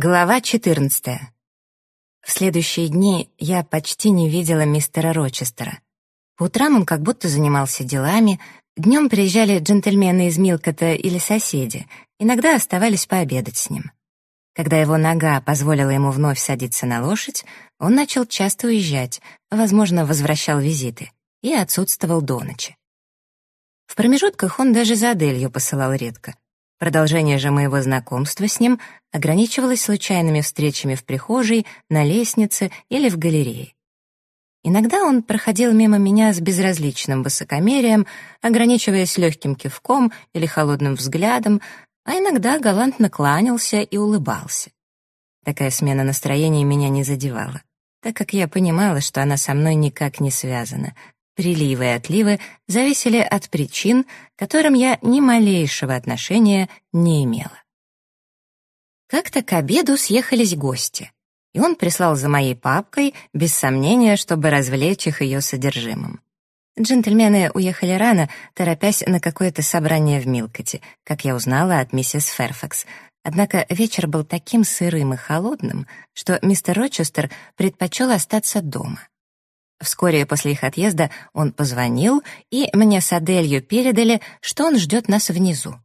Глава 14. В следующие дни я почти не видела мистера Рочестера. По утрам он как будто занимался делами, днем приезжали джентльмены из Милкота или соседи, иногда оставались пообедать с ним. Когда его нога позволила ему вновь садиться на лошадь, он начал часто уезжать, возможно, возвращал визиты, и отсутствовал до ночи. В промежутках он даже за Аделью посылал редко — Продолжение же моего знакомства с ним ограничивалось случайными встречами в прихожей, на лестнице или в галерее. Иногда он проходил мимо меня с безразличным высокомерием, ограничиваясь легким кивком или холодным взглядом, а иногда галантно кланялся и улыбался. Такая смена настроения меня не задевала, так как я понимала, что она со мной никак не связана, Приливы и отливы зависели от причин, к которым я ни малейшего отношения не имела. Как-то к обеду съехались гости, и он прислал за моей папкой, без сомнения, чтобы развлечь их ее содержимым. Джентльмены уехали рано, торопясь на какое-то собрание в Милкоте, как я узнала от миссис Ферфакс. Однако вечер был таким сырым и холодным, что мистер Рочестер предпочел остаться дома. Вскоре после их отъезда он позвонил, и мне с Аделью передали, что он ждет нас внизу.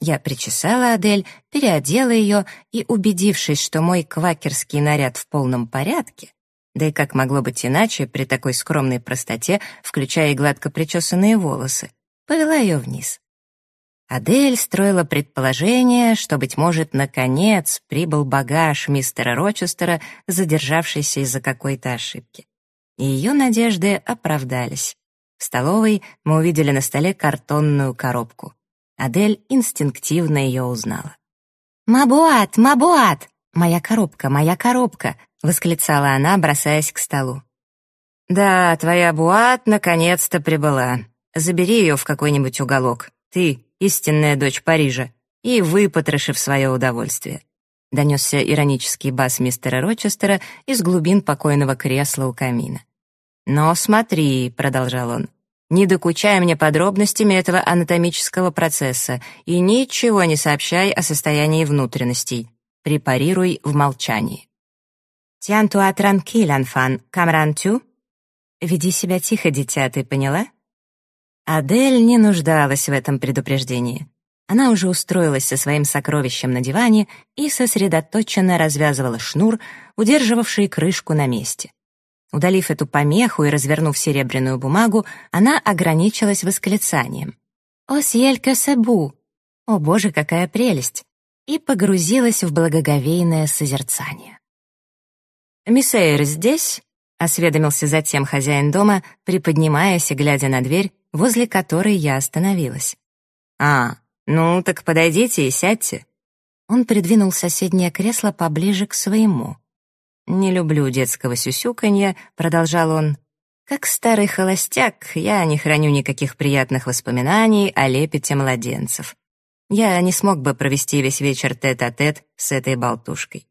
Я причесала Адель, переодела ее и, убедившись, что мой квакерский наряд в полном порядке, да и как могло быть иначе при такой скромной простоте, включая и гладко причесанные волосы, повела ее вниз. Адель строила предположение, что, быть может, наконец прибыл багаж мистера Рочестера, задержавшийся из-за какой-то ошибки и ее надежды оправдались. В столовой мы увидели на столе картонную коробку. Адель инстинктивно ее узнала. «Мабуат! Мабуат! Моя коробка, моя коробка!» — восклицала она, бросаясь к столу. «Да, твоя Буат наконец-то прибыла. Забери ее в какой-нибудь уголок. Ты — истинная дочь Парижа, и выпотроши в свое удовольствие», — донесся иронический бас мистера Рочестера из глубин покойного кресла у камина. «Но смотри», — продолжал он, — «не докучай мне подробностями этого анатомического процесса и ничего не сообщай о состоянии внутренностей. Препарируй в молчании». «Тян туа транкиль, анфан, камран тю?» «Веди себя тихо, дитя, ты поняла?» Адель не нуждалась в этом предупреждении. Она уже устроилась со своим сокровищем на диване и сосредоточенно развязывала шнур, удерживавший крышку на месте. Удалив эту помеху и развернув серебряную бумагу, она ограничилась восклицанием. «О, сьелька сабу! О, боже, какая прелесть!» и погрузилась в благоговейное созерцание. «Мисс Эйр здесь?» — осведомился затем хозяин дома, приподнимаясь и глядя на дверь, возле которой я остановилась. «А, ну так подойдите и сядьте». Он придвинул соседнее кресло поближе к своему. «Не люблю детского сюсюканья», — продолжал он. «Как старый холостяк, я не храню никаких приятных воспоминаний о лепете младенцев. Я не смог бы провести весь вечер тет-а-тет -тет с этой болтушкой.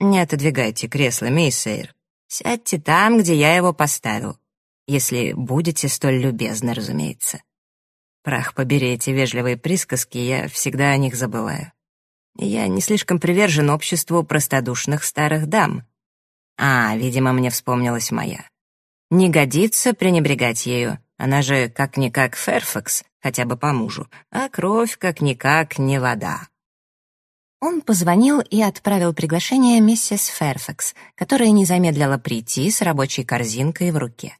Не отодвигайте кресло, мисс Эйр. Сядьте там, где я его поставил. Если будете столь любезны, разумеется. Прах побери эти вежливые присказки, я всегда о них забываю. Я не слишком привержен обществу простодушных старых дам. А, видимо, мне вспомнилась моя. Не годится пренебрегать ею. Она же как-никак Ферфакс, хотя бы по мужу, а кровь как-никак не вода. Он позвонил и отправил приглашение миссис Ферфакс, которая не замедлила прийти с рабочей корзинкой в руке.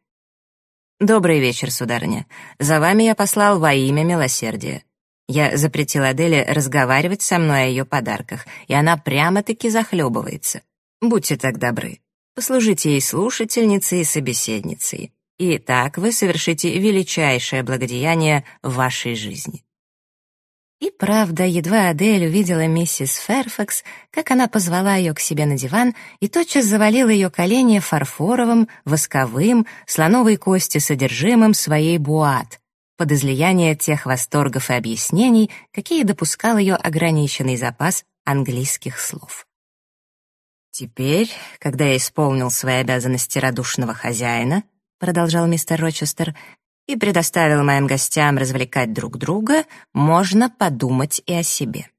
«Добрый вечер, сударыня. За вами я послал во имя милосердия. Я запретил Аделе разговаривать со мной о ее подарках, и она прямо-таки захлебывается. Будьте так добры. Послужите ей слушательницей и собеседницей. И так вы совершите величайшее благодеяние в вашей жизни. И правда, едва Адель увидела миссис Ферфакс, как она позвала ее к себе на диван и тотчас завалила ее колени фарфоровым, восковым, слоновой кости содержимым своей буат, под излияние тех восторгов и объяснений, какие допускал ее ограниченный запас английских слов. «Теперь, когда я исполнил свои обязанности радушного хозяина», продолжал мистер Рочестер, и предоставил моим гостям развлекать друг друга, можно подумать и о себе.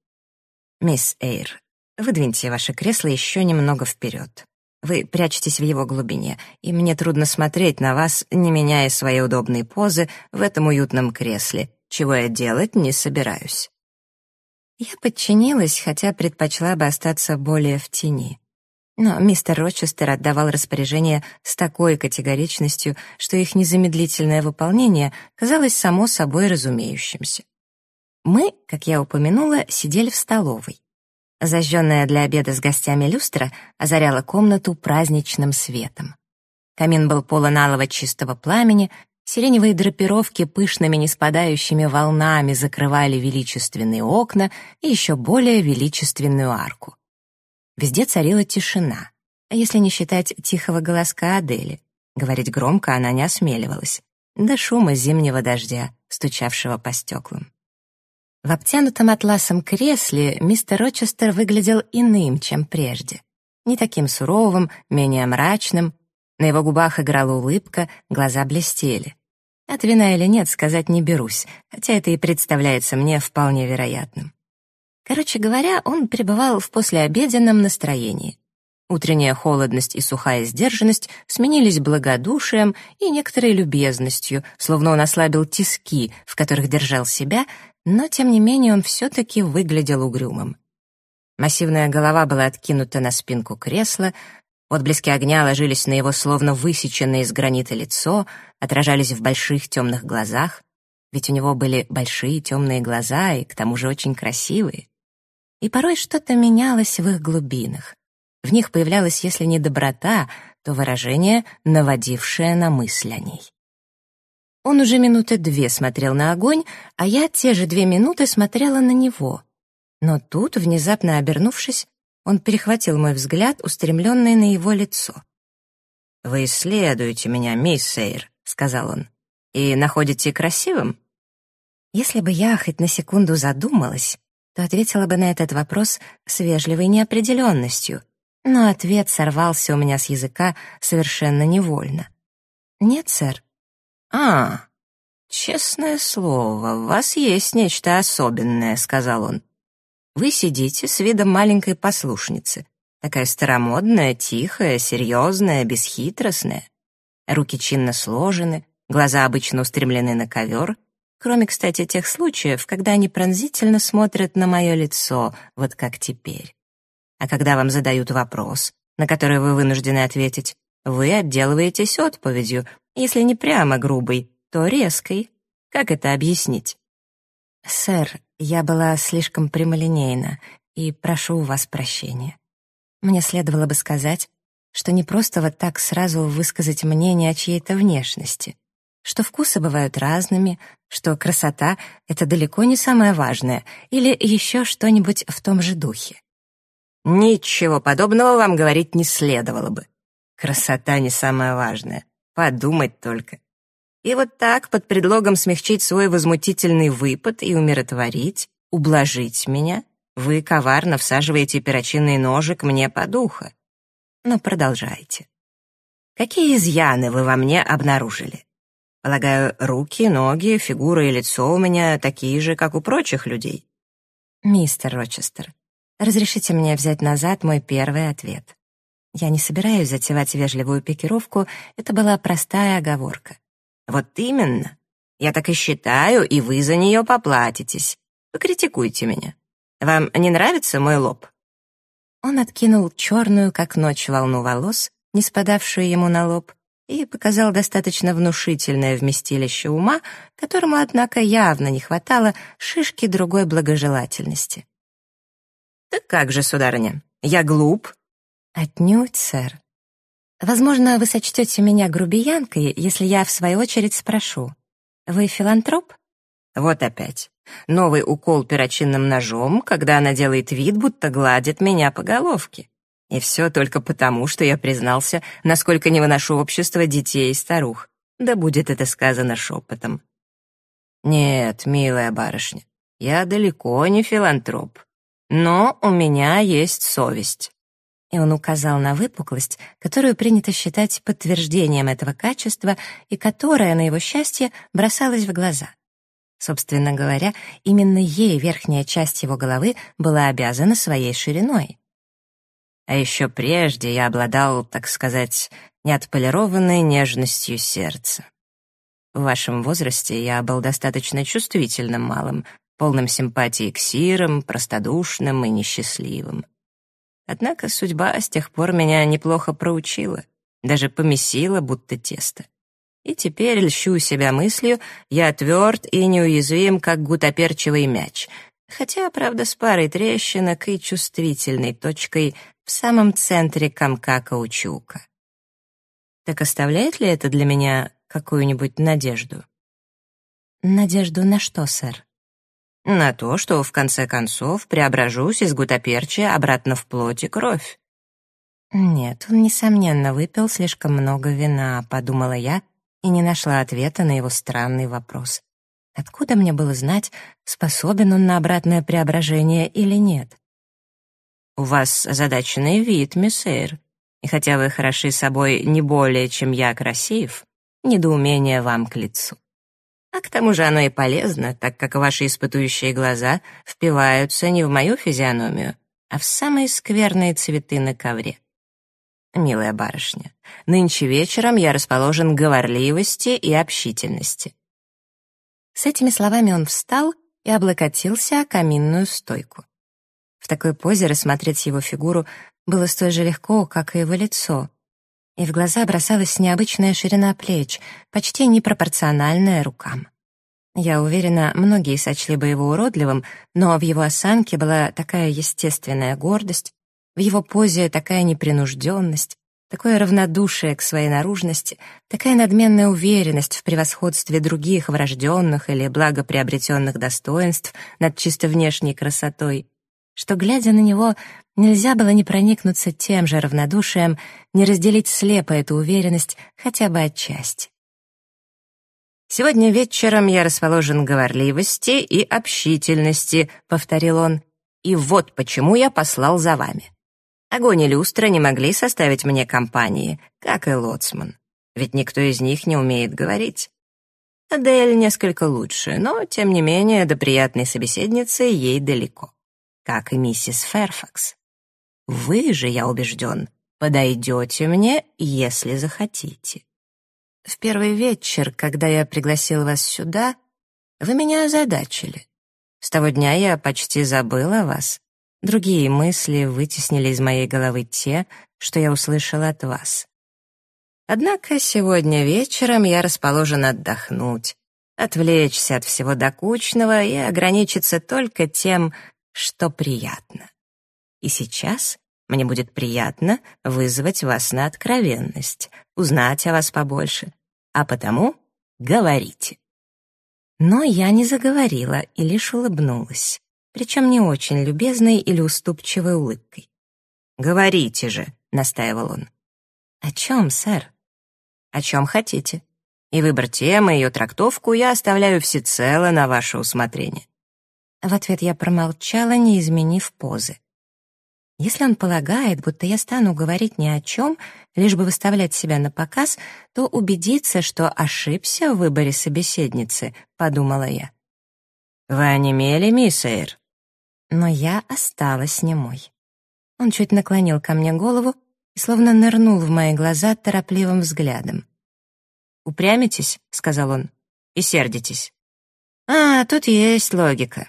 «Мисс Эйр, Выдвиньте ваше кресло еще немного вперед. Вы прячетесь в его глубине, и мне трудно смотреть на вас, не меняя свои удобные позы в этом уютном кресле, чего я делать не собираюсь». Я подчинилась, хотя предпочла бы остаться более в тени. Но мистер Рочестер отдавал распоряжения с такой категоричностью, что их незамедлительное выполнение казалось само собой разумеющимся. Мы, как я упомянула, сидели в столовой. Зажженная для обеда с гостями люстра озаряла комнату праздничным светом. Камин был полон алого чистого пламени, сиреневые драпировки пышными неспадающими волнами закрывали величественные окна и еще более величественную арку. Везде царила тишина, если не считать тихого голоска Адели. Говорить громко она не осмеливалась, до шума зимнего дождя, стучавшего по стеклам. В обтянутом атласом кресле мистер Рочестер выглядел иным, чем прежде. Не таким суровым, менее мрачным. На его губах играла улыбка, глаза блестели. От вина или нет, сказать не берусь, хотя это и представляется мне вполне вероятным. Короче говоря, он пребывал в послеобеденном настроении. Утренняя холодность и сухая сдержанность сменились благодушием и некоторой любезностью, словно он ослабил тиски, в которых держал себя, но, тем не менее, он все-таки выглядел угрюмым. Массивная голова была откинута на спинку кресла, отблески огня ложились на его словно высеченное из гранита лицо, отражались в больших темных глазах, ведь у него были большие темные глаза и, к тому же, очень красивые. И порой что-то менялось в их глубинах. В них появлялась, если не доброта, то выражение, наводившее на мысль о ней. Он уже минуты две смотрел на огонь, а я те же две минуты смотрела на него. Но тут, внезапно обернувшись, он перехватил мой взгляд, устремленный на его лицо. «Вы исследуете меня, мисс Сейр», — сказал он, — «и находите красивым?» Если бы я хоть на секунду задумалась, то ответила бы на этот вопрос с вежливой неопределенностью, но ответ сорвался у меня с языка совершенно невольно. «Нет, сэр», «А, честное слово, в вас есть нечто особенное», — сказал он. «Вы сидите с видом маленькой послушницы, такая старомодная, тихая, серьезная, бесхитростная. Руки чинно сложены, глаза обычно устремлены на ковер, кроме, кстати, тех случаев, когда они пронзительно смотрят на мое лицо, вот как теперь. А когда вам задают вопрос, на который вы вынуждены ответить, вы отделываетесь отповедью, если не прямо грубой, то резкой. Как это объяснить? «Сэр, я была слишком прямолинейна, и прошу у вас прощения. Мне следовало бы сказать, что не просто вот так сразу высказать мнение о чьей-то внешности, что вкусы бывают разными, что красота — это далеко не самое важное, или еще что-нибудь в том же духе. Ничего подобного вам говорить не следовало бы. Красота не самое важное. Подумать только. И вот так, под предлогом смягчить свой возмутительный выпад и умиротворить, ублажить меня, вы коварно всаживаете перочинный ножик мне под ухо. Но продолжайте. Какие изъяны вы во мне обнаружили? Полагаю, руки, ноги, фигура и лицо у меня такие же, как у прочих людей. Мистер Рочестер, разрешите мне взять назад мой первый ответ. Я не собираюсь затевать вежливую пикировку, это была простая оговорка. Вот именно. Я так и считаю, и вы за нее поплатитесь. Покритикуйте меня. Вам не нравится мой лоб? Он откинул черную, как ночь, волну волос, не спадавшую ему на лоб, и показал достаточно внушительное вместилище ума, которому, однако, явно не хватало шишки другой благожелательности. «Так как же, сударыня, я глуп, «Отнюдь, сэр. Возможно, вы сочтете меня грубиянкой, если я, в свою очередь, спрошу. Вы филантроп?» Вот опять. Новый укол перочинным ножом, когда она делает вид, будто гладит меня по головке. И все только потому, что я признался, насколько не выношу общество детей и старух. Да будет это сказано шепотом. Нет, милая барышня, я далеко не филантроп. Но у меня есть совесть и он указал на выпуклость, которую принято считать подтверждением этого качества и которая, на его счастье, бросалась в глаза. Собственно говоря, именно ей верхняя часть его головы была обязана своей шириной. А еще прежде я обладал, так сказать, неотполированной нежностью сердца. В вашем возрасте я был достаточно чувствительным малым, полным симпатии к сирам, простодушным и несчастливым. Однако судьба с тех пор меня неплохо проучила, даже помесила, будто тесто. И теперь льщу себя мыслью, я тверд и неуязвим, как гутоперчивый мяч, хотя, правда, с парой трещинок и чувствительной точкой в самом центре комка каучука. Так оставляет ли это для меня какую-нибудь надежду? Надежду на что, сэр? На то, что в конце концов преображусь из гутоперчия обратно в плоть и кровь. Нет, он, несомненно, выпил слишком много вина, подумала я и не нашла ответа на его странный вопрос. Откуда мне было знать, способен он на обратное преображение или нет? «У вас озадаченный вид, мисс Эйр, и хотя вы хороши собой не более, чем я красив, недоумение вам к лицу. А к тому же оно и полезно, так как ваши испытующие глаза впиваются не в мою физиономию, а в самые скверные цветы на ковре. Милая барышня, нынче вечером я расположен говорливости и общительности. С этими словами он встал и облокотился о каминную стойку. В такой позе рассмотреть его фигуру было столь же легко, как и его лицо, и в глаза бросалась необычная ширина плеч, почти непропорциональная рукам. Я уверена, многие сочли бы его уродливым, но в его осанке была такая естественная гордость, в его позе такая непринужденность, такое равнодушие к своей наружности, такая надменная уверенность в превосходстве других врожденных или благоприобретенных достоинств над чисто внешней красотой, что, глядя на него, нельзя было не проникнуться тем же равнодушием, не разделить слепо эту уверенность хотя бы отчасти. «Сегодня вечером я расположен говорливости и общительности», — повторил он, «и вот почему я послал за вами. Огонь и люстра не могли составить мне компании, как и лоцман. Ведь никто из них не умеет говорить. Адель несколько лучше, но, тем не менее, до приятной собеседницы ей далеко. Как и миссис Ферфакс. Вы же, я убежден, подойдете мне, если захотите. В первый вечер, когда я пригласил вас сюда, вы меня озадачили. С того дня я почти забыл о вас. Другие мысли вытеснили из моей головы те, что я услышал от вас. Однако сегодня вечером я расположен отдохнуть, отвлечься от всего докучного и ограничиться только тем, что приятно. И сейчас мне будет приятно вызвать вас на откровенность, узнать о вас побольше, а потому говорите. Но я не заговорила и лишь улыбнулась причем не очень любезной или уступчивой улыбкой. «Говорите же», — настаивал он. «О чем, сэр?» «О чем хотите. И выбор темы, ее трактовку я оставляю всецело на ваше усмотрение». В ответ я промолчала, не изменив позы. Если он полагает, будто я стану говорить ни о чем, лишь бы выставлять себя на показ, то убедиться, что ошибся в выборе собеседницы, подумала я. «Вы онемели, мисс Эйр?» Но я осталась немой. Он чуть наклонил ко мне голову и словно нырнул в мои глаза торопливым взглядом. «Упрямитесь?» — сказал он. «И сердитесь». «А, тут есть логика».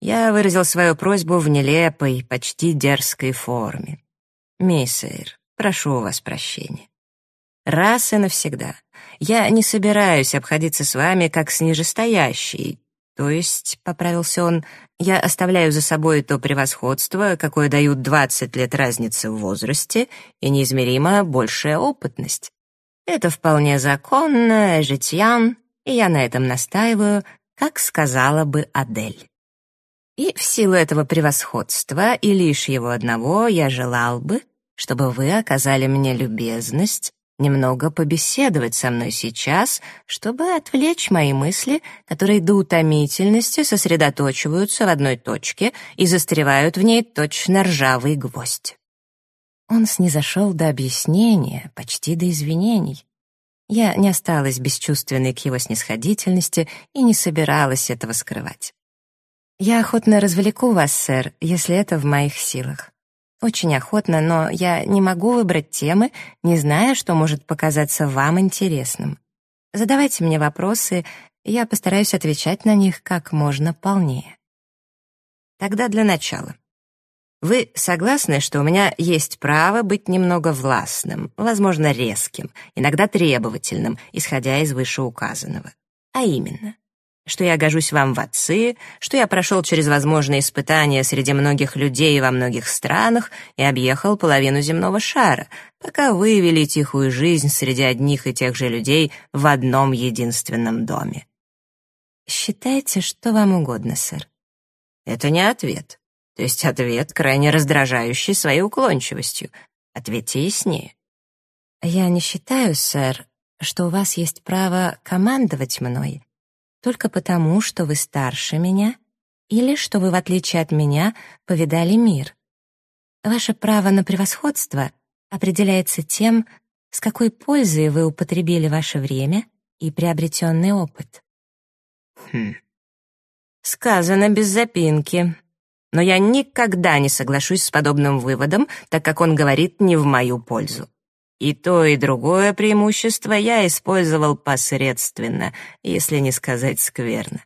Я выразил свою просьбу в нелепой, почти дерзкой форме. «Мисс Эйр, прошу у вас прощения. Раз и навсегда. Я не собираюсь обходиться с вами как с нижестоящей, то есть, — поправился он, — я оставляю за собой то превосходство, какое дают 20 лет разницы в возрасте и неизмеримо большая опытность. Это вполне законно, житьян, и я на этом настаиваю, как сказала бы Адель. И в силу этого превосходства и лишь его одного я желал бы, чтобы вы оказали мне любезность немного побеседовать со мной сейчас, чтобы отвлечь мои мысли, которые до утомительности сосредоточиваются в одной точке и застревают в ней точно ржавый гвоздь. Он снизошел до объяснения, почти до извинений. Я не осталась бесчувственной к его снисходительности и не собиралась этого скрывать. «Я охотно развлеку вас, сэр, если это в моих силах». Очень охотно, но я не могу выбрать темы, не зная, что может показаться вам интересным. Задавайте мне вопросы, я постараюсь отвечать на них как можно полнее. Тогда для начала. Вы согласны, что у меня есть право быть немного властным, возможно, резким, иногда требовательным, исходя из вышеуказанного? А именно, что я гожусь вам в отцы, что я прошел через возможные испытания среди многих людей во многих странах и объехал половину земного шара, пока вы вели тихую жизнь среди одних и тех же людей в одном единственном доме. Считайте, что вам угодно, сэр. Это не ответ. То есть ответ крайне раздражающий своей уклончивостью. Ответьте яснее. Я не считаю, сэр, что у вас есть право командовать мной только потому, что вы старше меня или что вы, в отличие от меня, повидали мир. Ваше право на превосходство определяется тем, с какой пользой вы употребили ваше время и приобретенный опыт. Хм. Сказано без запинки. Но я никогда не соглашусь с подобным выводом, так как он говорит не в мою пользу. И то, и другое преимущество я использовал посредственно, если не сказать скверно.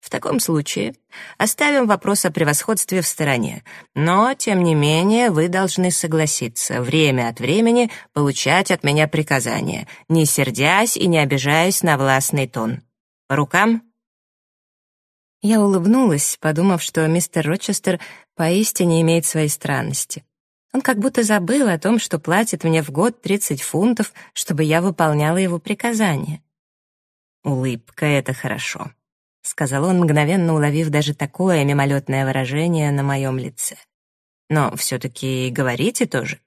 В таком случае оставим вопрос о превосходстве в стороне, но, тем не менее, вы должны согласиться время от времени получать от меня приказания, не сердясь и не обижаясь на властный тон. По рукам? Я улыбнулась, подумав, что мистер Рочестер поистине имеет свои странности. Он как будто забыл о том, что платит мне в год 30 фунтов, чтобы я выполняла его приказания. «Улыбка — это хорошо», — сказал он, мгновенно уловив даже такое мимолетное выражение на моем лице. «Но все-таки говорите тоже».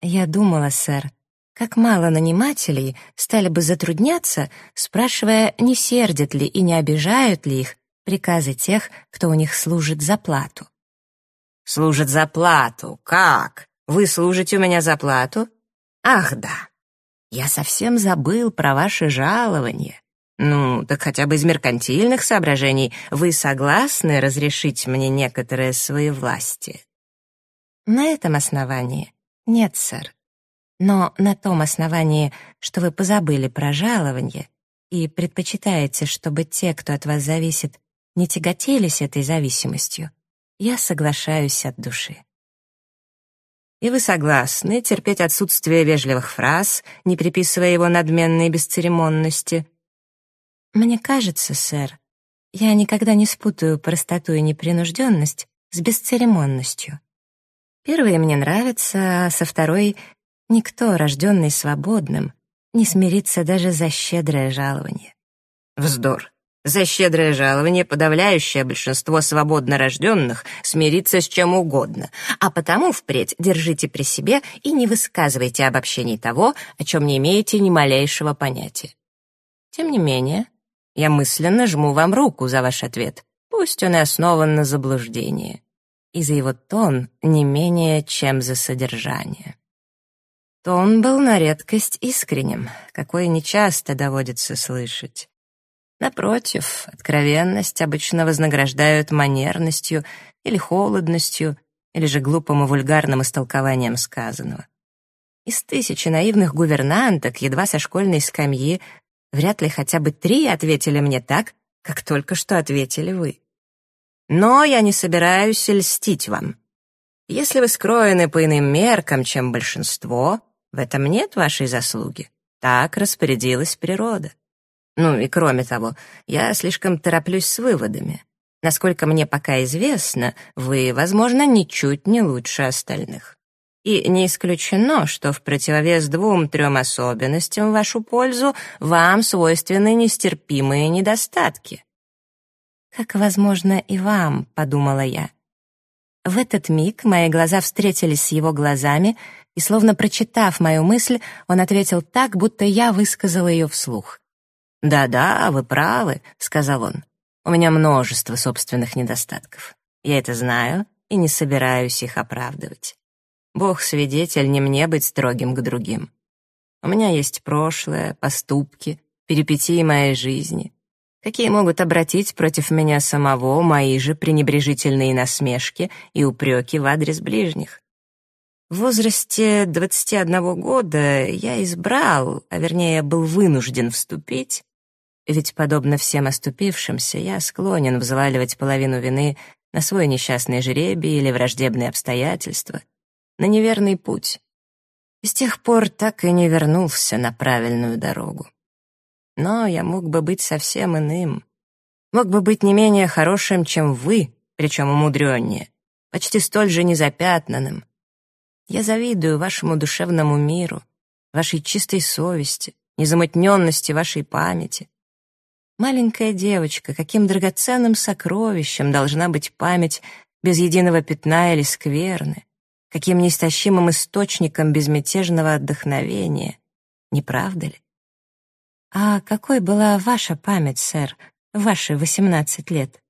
Я думала, сэр, как мало нанимателей стали бы затрудняться, спрашивая, не сердят ли и не обижают ли их приказы тех, кто у них служит за плату. «Служит за плату? Как? Вы служите у меня за плату?» «Ах, да. Я совсем забыл про ваше жалование. Ну, так хотя бы из меркантильных соображений вы согласны разрешить мне некоторые свои власти?» «На этом основании нет, сэр. Но на том основании, что вы позабыли про жалование и предпочитаете, чтобы те, кто от вас зависит, не тяготелись этой зависимостью, я соглашаюсь от души. И вы согласны терпеть отсутствие вежливых фраз, не приписывая его надменной бесцеремонности? Мне кажется, сэр, я никогда не спутаю простоту и непринужденность с бесцеремонностью. Первые мне нравятся, а со второй никто, рожденный свободным, не смирится даже за щедрое жалование. Вздор. За щедрое жалование подавляющее большинство свободно рожденных смирится с чем угодно, а потому впредь держите при себе и не высказывайте обобщений того, о чем не имеете ни малейшего понятия. Тем не менее, я мысленно жму вам руку за ваш ответ, пусть он и основан на заблуждении, и за его тон не менее, чем за содержание. Тон был на редкость искренним, какой нечасто доводится слышать. Напротив, откровенность обычно вознаграждают манерностью или холодностью, или же глупым и вульгарным истолкованием сказанного. Из тысячи наивных гувернанток, едва со школьной скамьи, вряд ли хотя бы три ответили мне так, как только что ответили вы. Но я не собираюсь льстить вам. Если вы скроены по иным меркам, чем большинство, в этом нет вашей заслуги. Так распорядилась природа. Ну и кроме того, я слишком тороплюсь с выводами. Насколько мне пока известно, вы, возможно, ничуть не лучше остальных. И не исключено, что в противовес двум-трем особенностям в вашу пользу вам свойственны нестерпимые недостатки. «Как, возможно, и вам», — подумала я. В этот миг мои глаза встретились с его глазами, и, словно прочитав мою мысль, он ответил так, будто я высказала ее вслух. «Да-да, вы правы», — сказал он. «У меня множество собственных недостатков. Я это знаю и не собираюсь их оправдывать. Бог свидетель, не мне быть строгим к другим. У меня есть прошлое, поступки, перипетии моей жизни. какие могут обратить против меня самого мои же пренебрежительные насмешки и упреки в адрес ближних. В возрасте 21 года я избрал, а вернее был вынужден вступить, ведь, подобно всем оступившимся, я склонен взваливать половину вины на свой несчастный жребий или враждебные обстоятельства, на неверный путь. И с тех пор так и не вернулся на правильную дорогу. Но я мог бы быть совсем иным. Мог бы быть не менее хорошим, чем вы, причем умудреннее, почти столь же незапятнанным, я завидую вашему душевному миру, вашей чистой совести, незамутненности вашей памяти. Маленькая девочка, каким драгоценным сокровищем должна быть память без единого пятна или скверны, каким неистощимым источником безмятежного отдохновения, не правда ли? А какой была ваша память, сэр, ваши восемнадцать лет?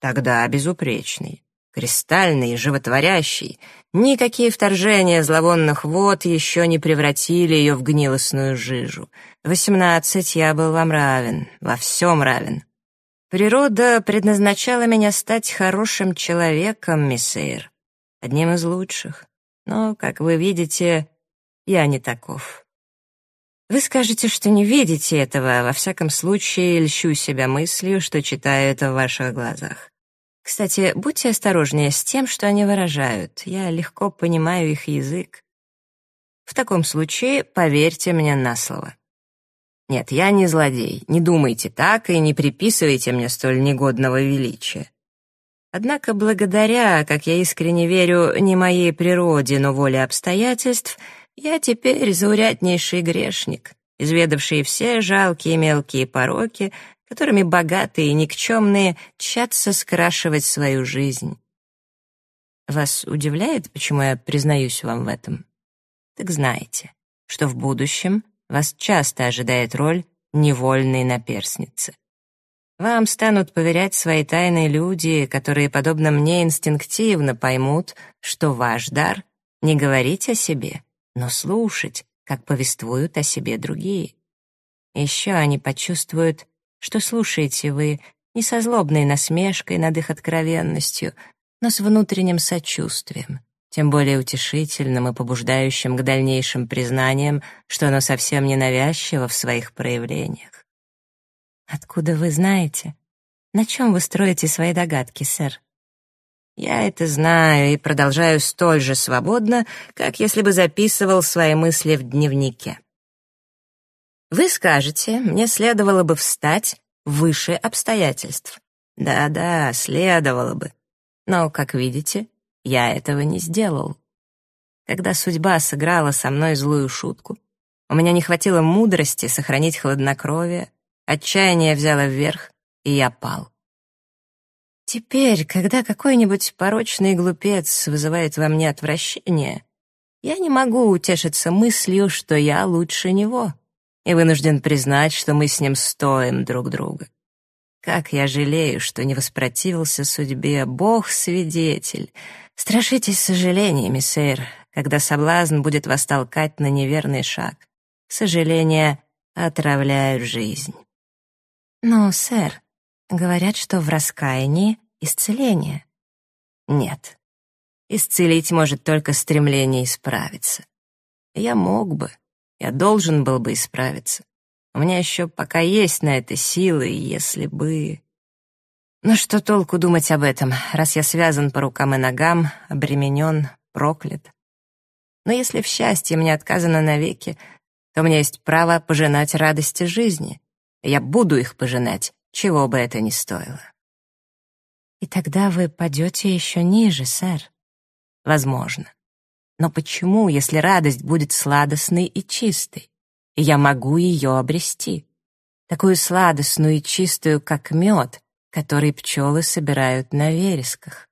Тогда безупречный кристальный, животворящий. Никакие вторжения зловонных вод еще не превратили ее в гнилостную жижу. Восемнадцать я был вам равен, во всем равен. Природа предназначала меня стать хорошим человеком, миссейр, одним из лучших. Но, как вы видите, я не таков. Вы скажете, что не видите этого, во всяком случае, льщу себя мыслью, что читаю это в ваших глазах. Кстати, будьте осторожнее с тем, что они выражают. Я легко понимаю их язык. В таком случае поверьте мне на слово. Нет, я не злодей. Не думайте так и не приписывайте мне столь негодного величия. Однако благодаря, как я искренне верю, не моей природе, но воле обстоятельств, я теперь зауряднейший грешник, изведавший все жалкие мелкие пороки, которыми богатые и никчемные тщатся скрашивать свою жизнь. Вас удивляет, почему я признаюсь вам в этом? Так знаете, что в будущем вас часто ожидает роль невольной наперсницы. Вам станут поверять свои тайны люди, которые, подобно мне, инстинктивно поймут, что ваш дар — не говорить о себе, но слушать, как повествуют о себе другие. Еще они почувствуют, что слушаете вы не со злобной насмешкой над их откровенностью, но с внутренним сочувствием, тем более утешительным и побуждающим к дальнейшим признаниям, что оно совсем не навязчиво в своих проявлениях. Откуда вы знаете? На чем вы строите свои догадки, сэр? Я это знаю и продолжаю столь же свободно, как если бы записывал свои мысли в дневнике. Вы скажете, мне следовало бы встать выше обстоятельств. Да-да, следовало бы. Но, как видите, я этого не сделал. Когда судьба сыграла со мной злую шутку, у меня не хватило мудрости сохранить хладнокровие, отчаяние взяло вверх, и я пал. Теперь, когда какой-нибудь порочный глупец вызывает во мне отвращение, я не могу утешиться мыслью, что я лучше него и вынужден признать, что мы с ним стоим друг друга. Как я жалею, что не воспротивился судьбе, Бог свидетель. Страшитесь сожалениями, сэр, когда соблазн будет вас толкать на неверный шаг. Сожаления отравляют жизнь. Но, сэр, говорят, что в раскаянии исцеление. Нет. Исцелить может только стремление исправиться. Я мог бы, я должен был бы исправиться. У меня еще пока есть на это силы, если бы... Но что толку думать об этом, раз я связан по рукам и ногам, обременен, проклят? Но если в счастье мне отказано навеки, то у меня есть право пожинать радости жизни. Я буду их пожинать, чего бы это ни стоило. И тогда вы падете еще ниже, сэр. Возможно. Но почему, если радость будет сладостной и чистой? И я могу ее обрести. Такую сладостную и чистую, как мед, который пчелы собирают на вересках.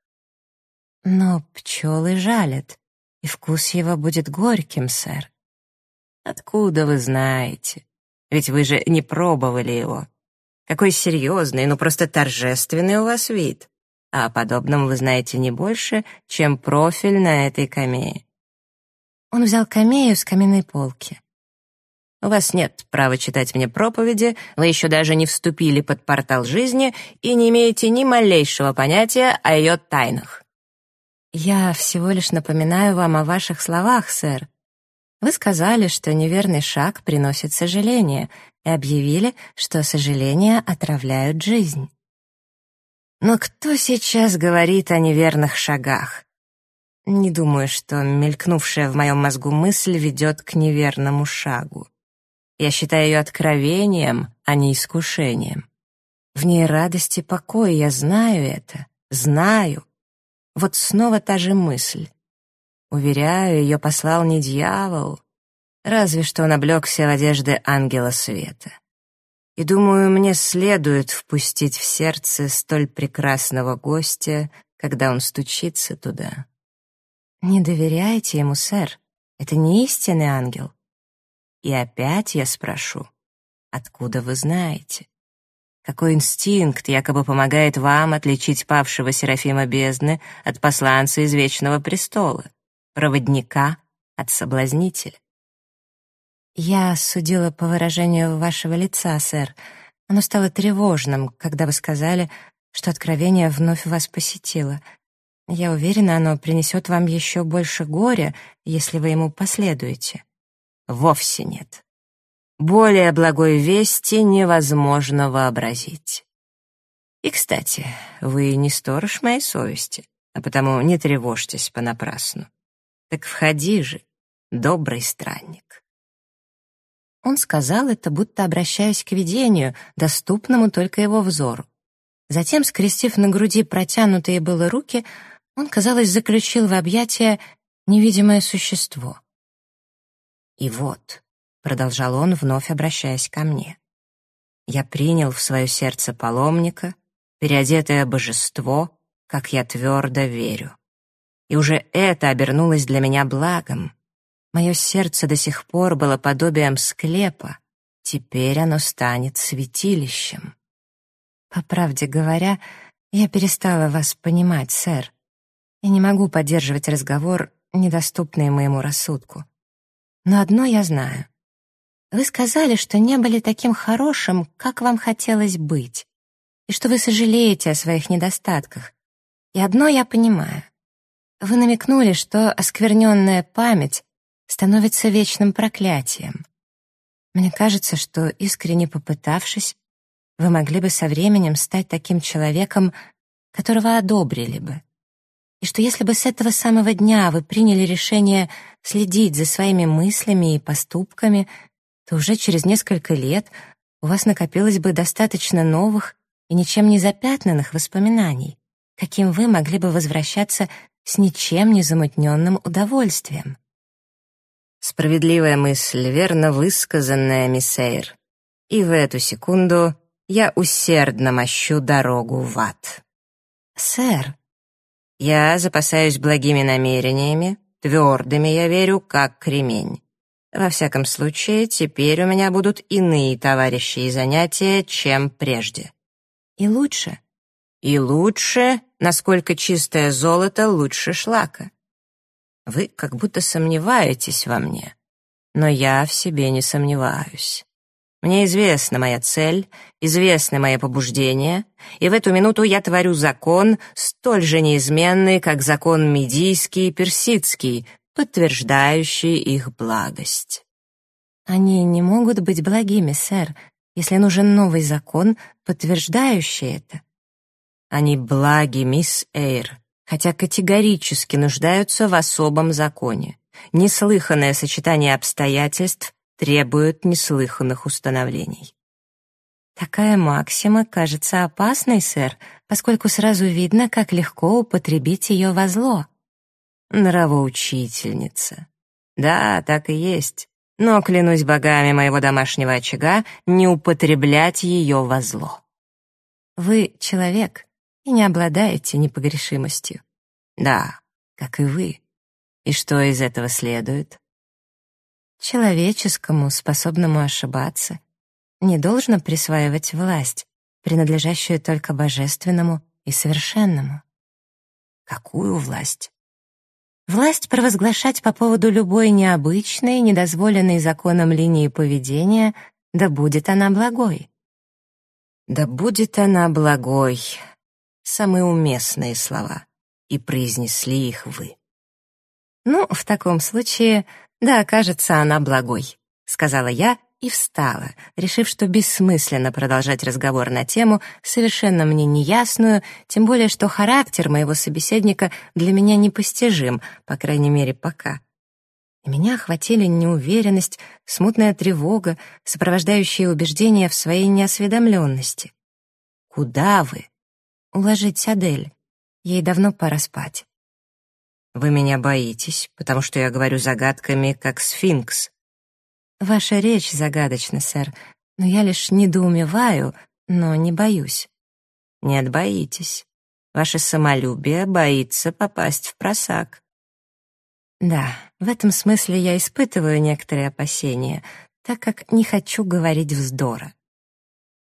Но пчелы жалят, и вкус его будет горьким, сэр. Откуда вы знаете? Ведь вы же не пробовали его. Какой серьезный, ну просто торжественный у вас вид. А о подобном вы знаете не больше, чем профиль на этой камее. Он взял камею с каменной полки. У вас нет права читать мне проповеди, вы еще даже не вступили под портал жизни и не имеете ни малейшего понятия о ее тайнах». «Я всего лишь напоминаю вам о ваших словах, сэр. Вы сказали, что неверный шаг приносит сожаление, и объявили, что сожаления отравляют жизнь». Но кто сейчас говорит о неверных шагах? Не думаю, что мелькнувшая в моем мозгу мысль ведет к неверному шагу. Я считаю ее откровением, а не искушением. В ней радость и покой, я знаю это, знаю. Вот снова та же мысль. Уверяю, ее послал не дьявол, разве что он облегся в одежды ангела света. И думаю, мне следует впустить в сердце столь прекрасного гостя, когда он стучится туда. Не доверяйте ему, сэр. Это не истинный ангел. И опять я спрошу, откуда вы знаете? Какой инстинкт якобы помогает вам отличить павшего Серафима бездны от посланца из Вечного престола, проводника от соблазнителя? Я судила по выражению вашего лица, сэр. Оно стало тревожным, когда вы сказали, что откровение вновь вас посетило. Я уверена, оно принесет вам еще больше горя, если вы ему последуете. Вовсе нет. Более благой вести невозможно вообразить. И, кстати, вы не сторож моей совести, а потому не тревожьтесь понапрасну. Так входи же, добрый странник. Он сказал это, будто обращаясь к видению, доступному только его взору. Затем, скрестив на груди протянутые было руки, он, казалось, заключил в объятия невидимое существо. «И вот», — продолжал он, вновь обращаясь ко мне, «я принял в свое сердце паломника, переодетое божество, как я твердо верю. И уже это обернулось для меня благом. Мое сердце до сих пор было подобием склепа, теперь оно станет святилищем. По правде говоря, я перестала вас понимать, сэр. Я не могу поддерживать разговор, недоступный моему рассудку. Но одно я знаю. Вы сказали, что не были таким хорошим, как вам хотелось быть, и что вы сожалеете о своих недостатках. И одно я понимаю. Вы намекнули, что оскверненная память становится вечным проклятием. Мне кажется, что, искренне попытавшись, вы могли бы со временем стать таким человеком, которого одобрили бы и что если бы с этого самого дня вы приняли решение следить за своими мыслями и поступками, то уже через несколько лет у вас накопилось бы достаточно новых и ничем не запятнанных воспоминаний, каким вы могли бы возвращаться с ничем не замутненным удовольствием. Справедливая мысль, верно высказанная, мисс Эйр. И в эту секунду я усердно мощу дорогу в ад. «Сэр», я запасаюсь благими намерениями, твердыми, я верю, как кремень. Во всяком случае, теперь у меня будут иные товарищи и занятия, чем прежде. И лучше. И лучше, насколько чистое золото лучше шлака. Вы как будто сомневаетесь во мне, но я в себе не сомневаюсь. Мне известна моя цель, известны мои побуждения, и в эту минуту я творю закон, столь же неизменный, как закон медийский и персидский, подтверждающий их благость. Они не могут быть благими, сэр, если нужен новый закон, подтверждающий это. Они благи, мисс Эйр, хотя категорически нуждаются в особом законе. Неслыханное сочетание обстоятельств требует неслыханных установлений. Такая максима кажется опасной, сэр, поскольку сразу видно, как легко употребить ее во зло. Нравоучительница. Да, так и есть. Но, клянусь богами моего домашнего очага, не употреблять ее во зло. Вы человек и не обладаете непогрешимостью. Да, как и вы. И что из этого следует? Человеческому, способному ошибаться, не должно присваивать власть, принадлежащую только божественному и совершенному. Какую власть? Власть провозглашать по поводу любой необычной, недозволенной законом линии поведения, да будет она благой. Да будет она благой. Самые уместные слова. И произнесли их вы. Ну, в таком случае, да, кажется, она благой, сказала я и встала, решив, что бессмысленно продолжать разговор на тему, совершенно мне неясную, тем более, что характер моего собеседника для меня непостижим, по крайней мере, пока. Меня охватили неуверенность, смутная тревога, сопровождающие убеждения в своей неосведомленности. «Куда вы?» «Уложить Адель. Ей давно пора спать». «Вы меня боитесь, потому что я говорю загадками, как сфинкс», Ваша речь загадочна, сэр, но я лишь недоумеваю, но не боюсь. Нет, боитесь. Ваше самолюбие боится попасть в просак. Да, в этом смысле я испытываю некоторые опасения, так как не хочу говорить вздора.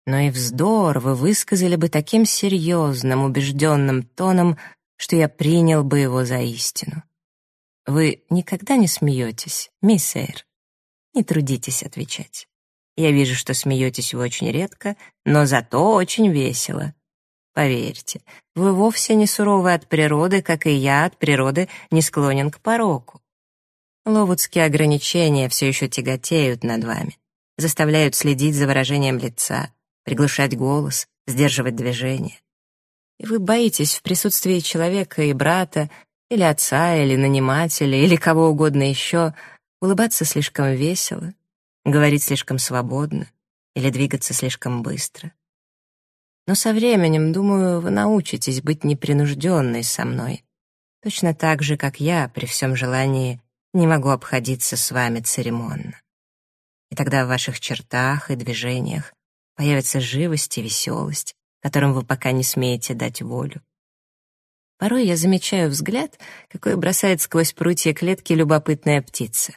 Но и вздор вы высказали бы таким серьезным, убежденным тоном, что я принял бы его за истину. Вы никогда не смеетесь, мисс Эйр? Не трудитесь отвечать. Я вижу, что смеетесь вы очень редко, но зато очень весело. Поверьте, вы вовсе не суровы от природы, как и я от природы не склонен к пороку. Ловудские ограничения все еще тяготеют над вами, заставляют следить за выражением лица, приглушать голос, сдерживать движение. И вы боитесь в присутствии человека и брата, или отца, или нанимателя, или кого угодно еще, улыбаться слишком весело, говорить слишком свободно или двигаться слишком быстро. Но со временем, думаю, вы научитесь быть непринужденной со мной, точно так же, как я, при всем желании, не могу обходиться с вами церемонно. И тогда в ваших чертах и движениях появится живость и веселость, которым вы пока не смеете дать волю. Порой я замечаю взгляд, какой бросает сквозь прутья клетки любопытная птица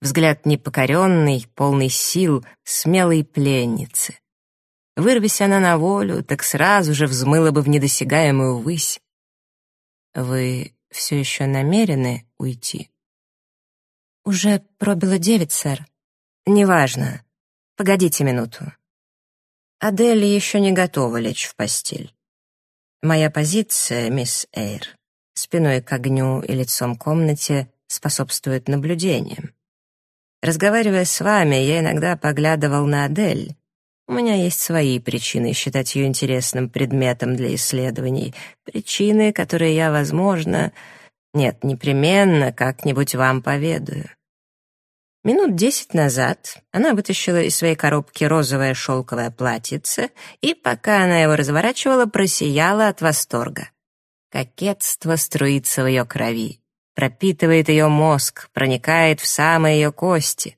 взгляд непокоренный, полный сил, смелой пленницы. Вырвись она на волю, так сразу же взмыла бы в недосягаемую высь. Вы все еще намерены уйти? Уже пробило девять, сэр. Неважно. Погодите минуту. Адель еще не готова лечь в постель. Моя позиция, мисс Эйр, спиной к огню и лицом к комнате, способствует наблюдениям. Разговаривая с вами, я иногда поглядывал на Адель. У меня есть свои причины считать ее интересным предметом для исследований. Причины, которые я, возможно... Нет, непременно как-нибудь вам поведаю. Минут десять назад она вытащила из своей коробки розовое шелковое платьице и, пока она его разворачивала, просияла от восторга. Кокетство струится в ее крови пропитывает ее мозг, проникает в самые ее кости.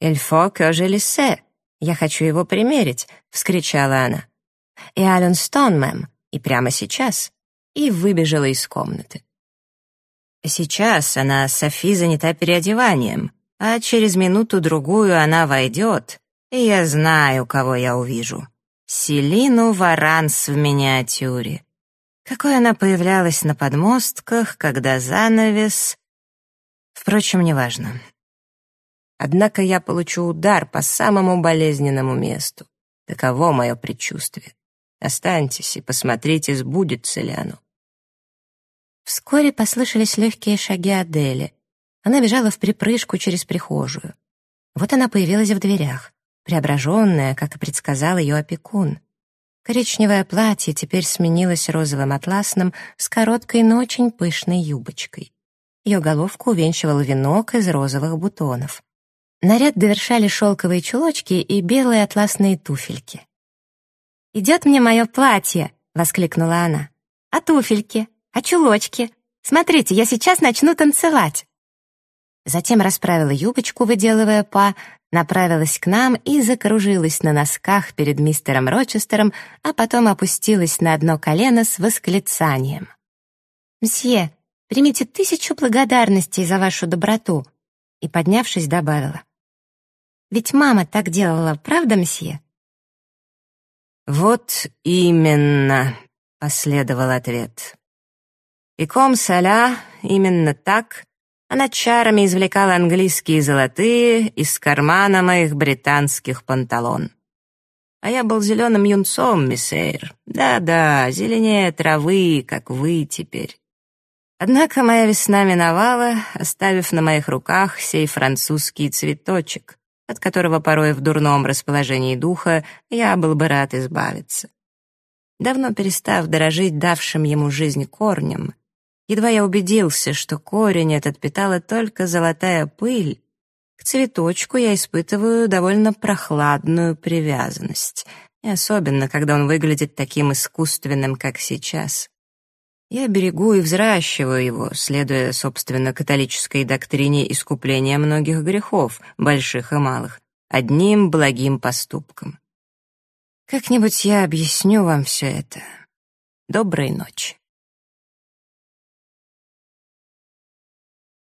«Эльфо кёже Я хочу его примерить!» — вскричала она. «И Ален Стон, мэм, и прямо сейчас!» И выбежала из комнаты. Сейчас она, Софи, занята переодеванием, а через минуту-другую она войдет, и я знаю, кого я увижу. Селину Варанс в миниатюре. Какой она появлялась на подмостках, когда занавес... Впрочем, неважно. Однако я получу удар по самому болезненному месту. Таково мое предчувствие. Останьтесь и посмотрите, сбудется ли оно. Вскоре послышались легкие шаги Адели. Она бежала в припрыжку через прихожую. Вот она появилась в дверях, преображенная, как и предсказал ее опекун. Коричневое платье теперь сменилось розовым атласным с короткой, но очень пышной юбочкой. Ее головку увенчивал венок из розовых бутонов. Наряд довершали шелковые чулочки и белые атласные туфельки. «Идет мне мое платье!» — воскликнула она. «А туфельки? А чулочки? Смотрите, я сейчас начну танцевать!» Затем расправила юбочку, выделывая па, направилась к нам и закружилась на носках перед мистером Рочестером, а потом опустилась на одно колено с восклицанием. «Мсье, примите тысячу благодарностей за вашу доброту», и, поднявшись, добавила. «Ведь мама так делала, правда, мсье?» «Вот именно», — последовал ответ. И ком соля, именно так, она чарами извлекала английские золотые из кармана моих британских панталон. А я был зеленым юнцом, миссейр. Да-да, зеленее травы, как вы теперь. Однако моя весна миновала, оставив на моих руках сей французский цветочек, от которого порой в дурном расположении духа я был бы рад избавиться. Давно перестав дорожить давшим ему жизнь корнем, едва я убедился, что корень этот питала только золотая пыль, к цветочку я испытываю довольно прохладную привязанность, и особенно, когда он выглядит таким искусственным, как сейчас. Я берегу и взращиваю его, следуя, собственно, католической доктрине искупления многих грехов, больших и малых, одним благим поступком. Как-нибудь я объясню вам все это. Доброй ночи.